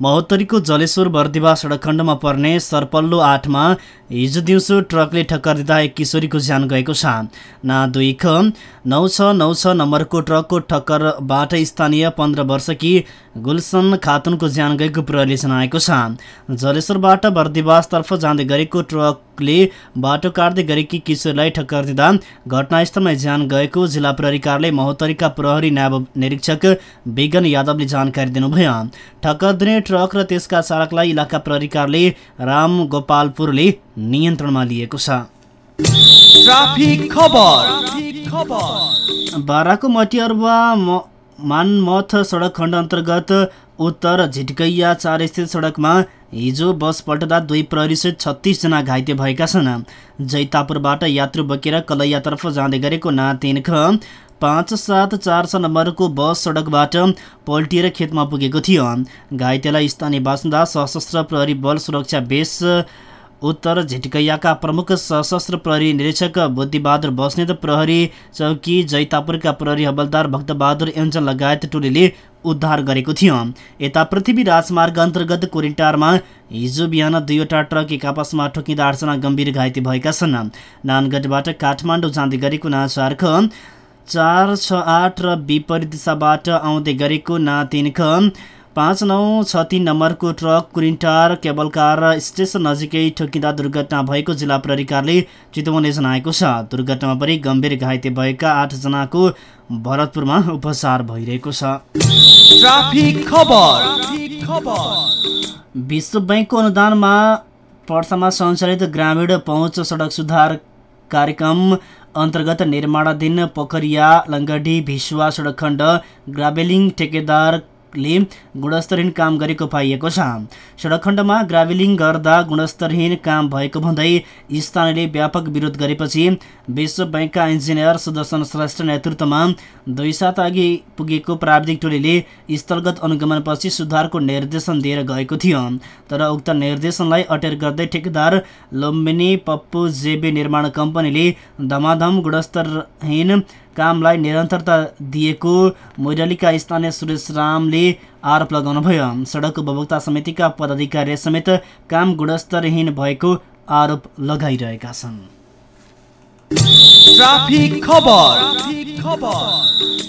महोत्तरीको जलेश्वर बर्दिवा सडक खण्डमा पर्ने सरपल्लो आठमा हिजो दिउँसो ट्रकले ठक्कर दिँदा एक किशोरीको ज्यान गएको छ। ना दुई ख नौ छ नौ छ नम्बरको ट्रकको ठक्करबाट स्थानीय पन्ध्र वर्षकी गुलसन खातुनको ज्यान गएको प्रहरीले जनाएको छ। जलेश्वरबाट बर्दिवासतर्फ जाँदै गरेको ट्रकले बाटो काट्दै गरेकी किशोरीलाई ठक्कर दिँदा घटनास्थलमा ज्यान गएको जिल्ला प्रहरी कार्यालय महोत्तरीका प्रहरी न्याय निरीक्षक विगन यादवले जानकारी दिनुभयो। ठक्कर दिने ट्रक र त्यसका चालकलाई इलाका प्रहरी कार्यालय राम गोपालपुरले नियन्त्रणमा लिएको छ। बाराको मटियरवा मानमथ सडक खण्ड अन्तर्गत उत्तर झिटकैया चार स्थित सडकमा हिजो बस पल्टदा दुई प्रहरीसहित छत्तिसजना घाइते भएका छन्। जैतापुरबाट यात्रु बोकेर कलैयातर्फ जाँदै गरेको ना ख पाँच सात चार छ नम्बरको बस सडकबाट पल्टिएर खेतमा पुगेको थियो। घाइतेलाई स्थानीय बासिन्दा सशस्त्र प्रहरी बल सुरक्षा बेस उत्तर झिटकैयाका प्रमुख सशस्त्र प्रहरी निरीक्षक बुद्धिबहादुर बस्नेत प्रहरी चौकी जैतापुरका प्रहरी हवलदार भक्तबहादुर एन्जन लगायत टोलीले उद्धार गरेको थियो। यता पृथ्वी राजमार्ग अन्तर्गत कोरिन्टारमा हिजो बिहान दुईवटा ट्रक एक आपसमा ठोकिँदा आठजना गम्भीर घाइते भएका छन्। नानगढबाट काठमाडौँ जाँदै गरेको ना चार छ आठ र विपरीत दिशाबाट आउँदै गरेको ना तिन ख पाँच नौ छ तिन नम्बरको truck Kurintar cable car station नजिकै ठोकिँदा दुर्घटना भएको जिल्ला प्रहरी कार्यालय चितवनले जनाएको छ। दुर्घटनामा परि गम्भीर घाइते भएका आठजनाको भरतपुरमा उपचार भइरहेको छ। ट्राफिक खबर। विश्व ब्याङ्कको अनुदानमा पर्सामा सञ्चालित ग्रामीण पहुँच सडक सुधार कार्यक्रम अन्तर्गत निर्माणाधीन पोखरिया लङ्गडी भिसुवा सडक खण्ड ग्राभेलिङ ठेकेदारले गुणस्तरहीन काम गरेको पाइएको छ। सडक खण्डमा ग्राभेलिङ गर्दा गुणस्तरहीन काम भएको भन्दै स्थानीयले व्यापक विरोध गरेपछि विश्व ब्याङ्कका इन्जिनियर सुदर्शन श्रेष्ठ नेतृत्वमा दुई सात अघि पुगेको प्राविधिक टोलीले स्थलगत अनुगमनपछि सुधारको निर्देशन दिएर गएको थियो। तर उक्त निर्देशनलाई अटेर गर्दै ठेकेदार लुम्बिनी पप्पू जेबी निर्माण कम्पनीले धमाधम गुणस्तरहीन कामलाई निरन्तरता दिएको मैरालीका स्थानीय सुरेश रामले आरोप लगाउनुभयो सडक उपभोक्ता समितिका पदाधिकारी समेत काम गुणस्तरहीन भएको आरोप लगाइरहेका छन्। ट्राफिक खबर।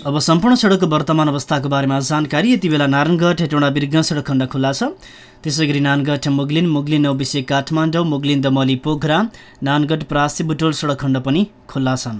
अब सम्पूर्ण सडकको वर्तमान अवस्थाको बारेमा जानकारी। यति बेला नारायणगढ हेटौँडा बिर्ग सडक खण्ड खुल्ला छ। त्यसै गरी नानगढ मुगलिन मुगलिन औबिसे काठमाडौँ मुगलिन दमली पोखरा नानगढ प्रासी बुटोल सडक खण्ड पनि खुल्ला छन्।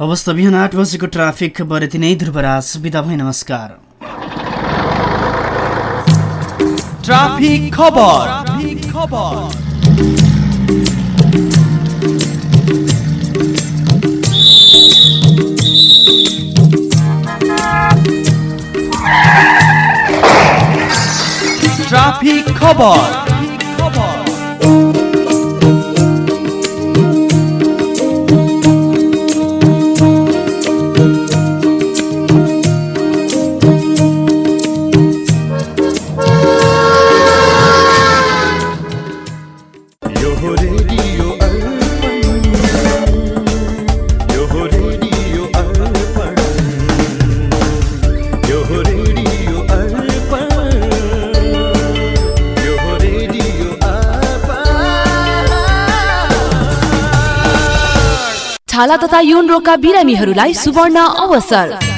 अवस्था बिहान आठ बजेको ट्राफिक खबर यति नै ध्रुवराज बिदा भई नमस्कार। ट्राफिक खबर। ट्राफिक खबर। छाला तथा यौन रोगका बिरामीहरूलाई सुवर्ण अवसर